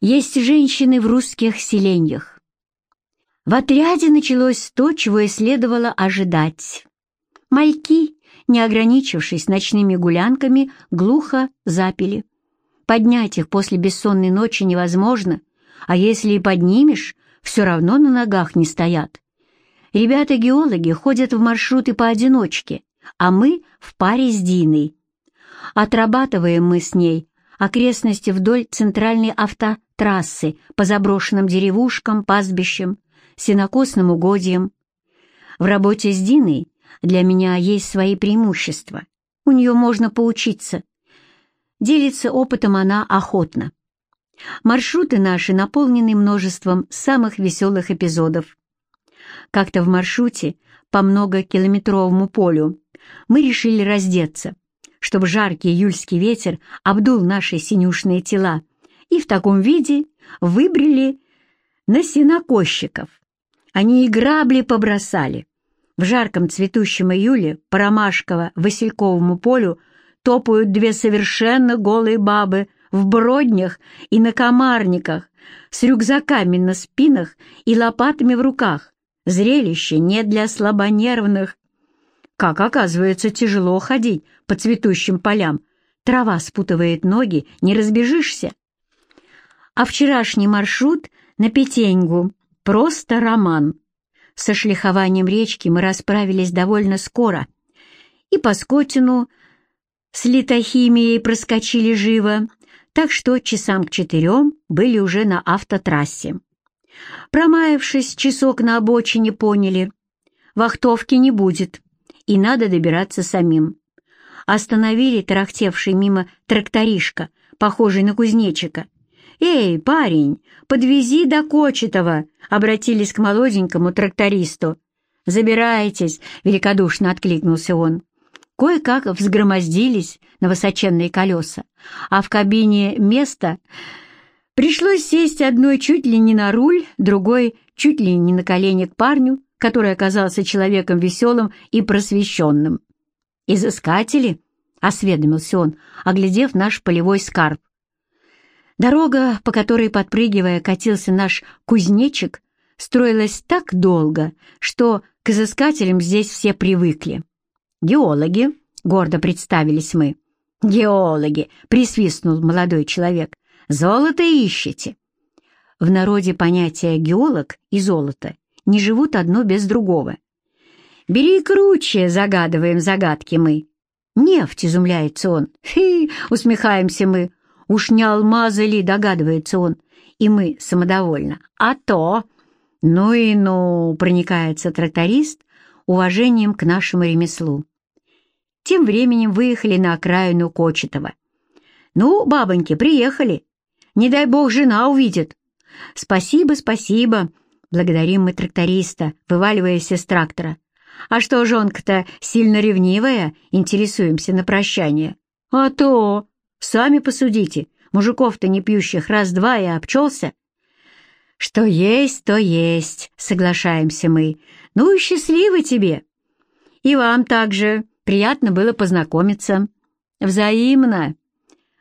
Есть женщины в русских селениях. В отряде началось то, чего и следовало ожидать. Мальки, не ограничившись ночными гулянками, глухо запили. Поднять их после бессонной ночи невозможно, а если и поднимешь, все равно на ногах не стоят. Ребята-геологи ходят в маршруты поодиночке, а мы в паре с Диной. Отрабатываем мы с ней окрестности вдоль центральной автотрассы по заброшенным деревушкам, пастбищам, сенокосным угодьям. В работе с Диной для меня есть свои преимущества. У нее можно поучиться. Делится опытом она охотно. Маршруты наши наполнены множеством самых веселых эпизодов. Как-то в маршруте по многокилометровому полю мы решили раздеться, чтобы жаркий июльский ветер обдул наши синюшные тела, и в таком виде выбрали на сенокосчиков. Они и грабли побросали. В жарком цветущем июле по Ромашково-Васильковому полю топают две совершенно голые бабы в броднях и на комарниках, с рюкзаками на спинах и лопатами в руках. Зрелище не для слабонервных. Как оказывается, тяжело ходить по цветущим полям. Трава спутывает ноги, не разбежишься. А вчерашний маршрут на Петеньгу — просто роман. Со шлихованием речки мы расправились довольно скоро. И по Скотину с литохимией проскочили живо, так что часам к четырем были уже на автотрассе. Промаявшись часок на обочине, поняли, вахтовки не будет, и надо добираться самим. Остановили тарахтевший мимо тракторишка, похожий на кузнечика. «Эй, парень, подвези до Кочетова!» — обратились к молоденькому трактористу. «Забирайтесь!» — великодушно откликнулся он. Кое-как взгромоздились на высоченные колеса, а в кабине место пришлось сесть одной чуть ли не на руль, другой чуть ли не на колени к парню, который оказался человеком веселым и просвещенным. «Изыскатели?» — осведомился он, оглядев наш полевой скарб. Дорога, по которой, подпрыгивая, катился наш кузнечик, строилась так долго, что к изыскателям здесь все привыкли. «Геологи», — гордо представились мы. «Геологи», — присвистнул молодой человек, — «золото ищете». В народе понятия «геолог» и «золото» не живут одно без другого. «Бери круче», — загадываем загадки мы. «Нефть», — изумляется он. «Фи», — усмехаемся мы. «Уж не алмазы ли», — догадывается он. И мы самодовольно. «А то...» «Ну и ну», — проникается тракторист уважением к нашему ремеслу. Тем временем выехали на окраину Кочетова. «Ну, бабоньки, приехали. Не дай бог жена увидит». «Спасибо, спасибо», — благодарим мы тракториста, вываливаясь из трактора. «А что, жонка-то сильно ревнивая?» — интересуемся на прощание. «А то! Сами посудите, мужиков-то не пьющих раз-два и обчелся». «Что есть, то есть», — соглашаемся мы. «Ну и счастливо тебе!» «И вам также приятно было познакомиться. Взаимно.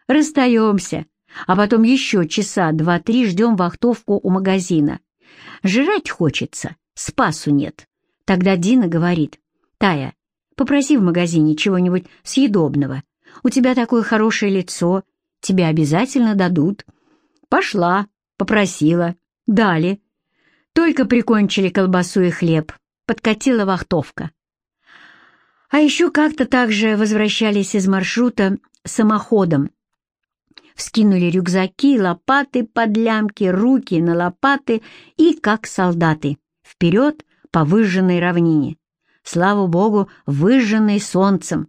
Расстаемся, а потом еще часа два-три ждем вахтовку у магазина. Жрать хочется, спасу нет. Тогда Дина говорит, «Тая, попроси в магазине чего-нибудь съедобного. У тебя такое хорошее лицо, тебе обязательно дадут». Пошла, попросила. Дали. Только прикончили колбасу и хлеб. Подкатила вахтовка. А еще как-то также возвращались из маршрута самоходом. Вскинули рюкзаки, лопаты под лямки, руки на лопаты и, как солдаты, вперед по выжженной равнине. Слава богу, выжженной солнцем.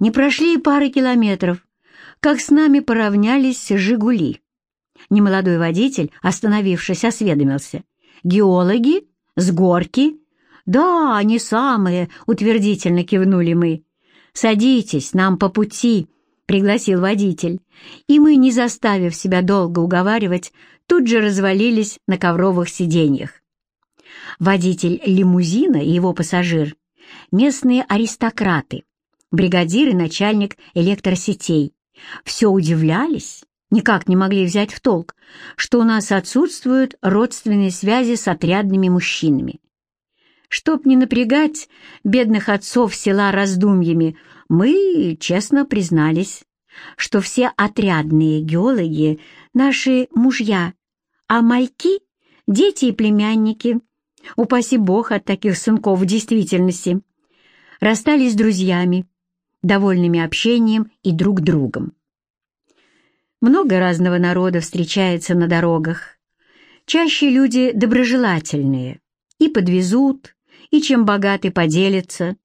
Не прошли и пары километров, как с нами поравнялись «Жигули». Немолодой водитель, остановившись, осведомился. «Геологи? С горки?» «Да, они самые», — утвердительно кивнули мы. «Садитесь, нам по пути», — пригласил водитель. И мы, не заставив себя долго уговаривать, тут же развалились на ковровых сиденьях. Водитель лимузина и его пассажир — местные аристократы, бригадир и начальник электросетей. Все удивлялись, никак не могли взять в толк, что у нас отсутствуют родственные связи с отрядными мужчинами. Чтоб не напрягать бедных отцов села раздумьями, мы честно признались, что все отрядные геологи — наши мужья, а мальки — дети и племянники. Упаси бог от таких сынков в действительности. Расстались с друзьями, довольными общением и друг другом. Много разного народа встречается на дорогах. Чаще люди доброжелательные и подвезут, и чем богаты поделятся.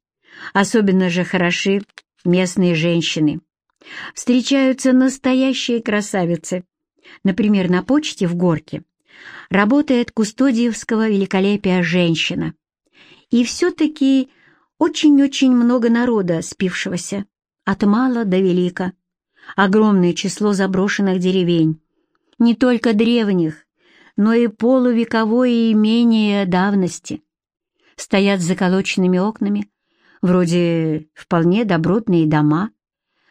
Особенно же хороши местные женщины. Встречаются настоящие красавицы. Например, на почте в Горке работает кустодиевского великолепия женщина. И все-таки очень-очень много народа спившегося, от мала до велика. Огромное число заброшенных деревень, не только древних, но и полувековое имение давности. Стоят с заколоченными окнами, вроде вполне добротные дома,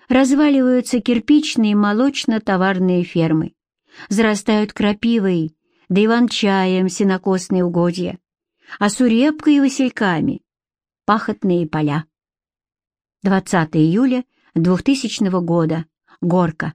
разваливаются кирпичные молочно-товарные фермы, зарастают крапивой, да иван-чаем сенокосные угодья, а сурепкой и васильками — пахотные поля. 20 июля 2000 года. Горка.